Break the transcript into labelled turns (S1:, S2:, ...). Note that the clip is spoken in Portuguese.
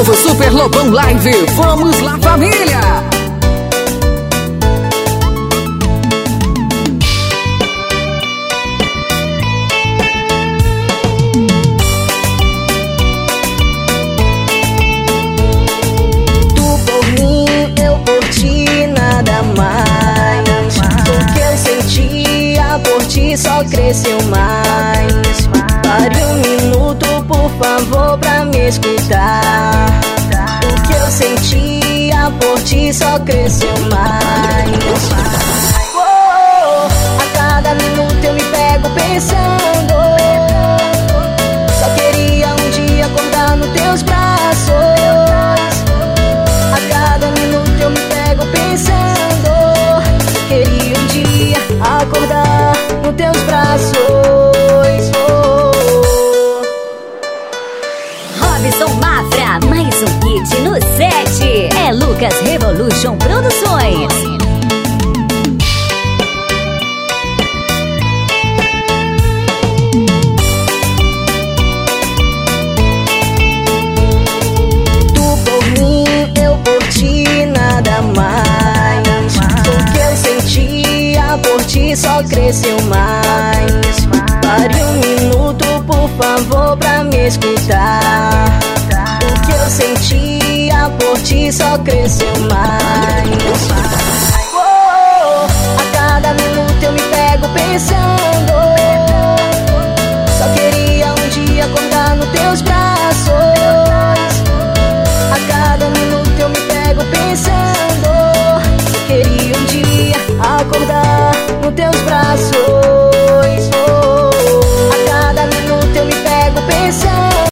S1: Novo Super Lobão Live. Vamos lá, família!
S2: Tu por mim, eu por ti, nada mais. O que eu sentia por ti só cresceu mais. Pare um minuto, por favor, pra me escutar. Sentia por ti só cresceu mais.
S3: Lucas Revolution Produções.
S2: Tu por mim, eu por ti, nada mais. O que eu sentia por ti só cresceu mais. Pare um minuto, por favor, pra me escutar. Ti só cresceu mais.